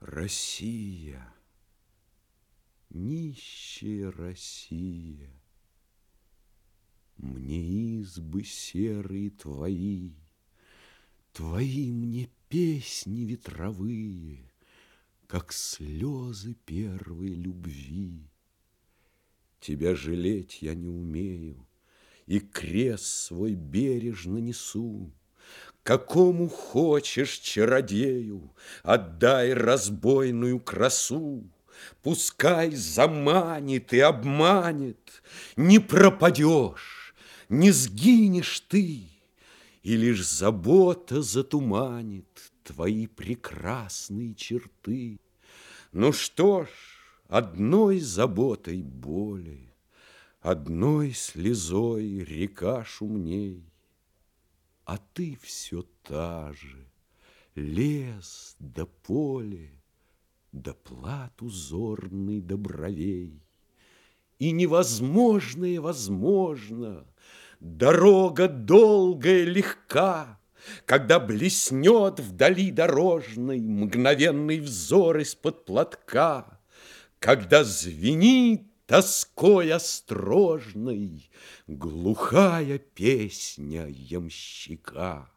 Россия, нищая Россия, Мне избы серые твои, Твои мне песни ветровые, Как слезы первой любви. Тебя жалеть я не умею, И крест свой бережно несу. Какому хочешь чародею Отдай разбойную красу. Пускай заманит и обманет, Не пропадешь, не сгинешь ты, И лишь забота затуманит Твои прекрасные черты. Ну что ж, одной заботой более, Одной слезой река шумней, А ты все та же, лес да поле, Да плат узорный до бровей. И невозможное возможно, Дорога долгая легка, Когда блеснет вдали дорожной Мгновенный взор из-под платка, Когда звенит тоской острожной Глухая песня ямщика.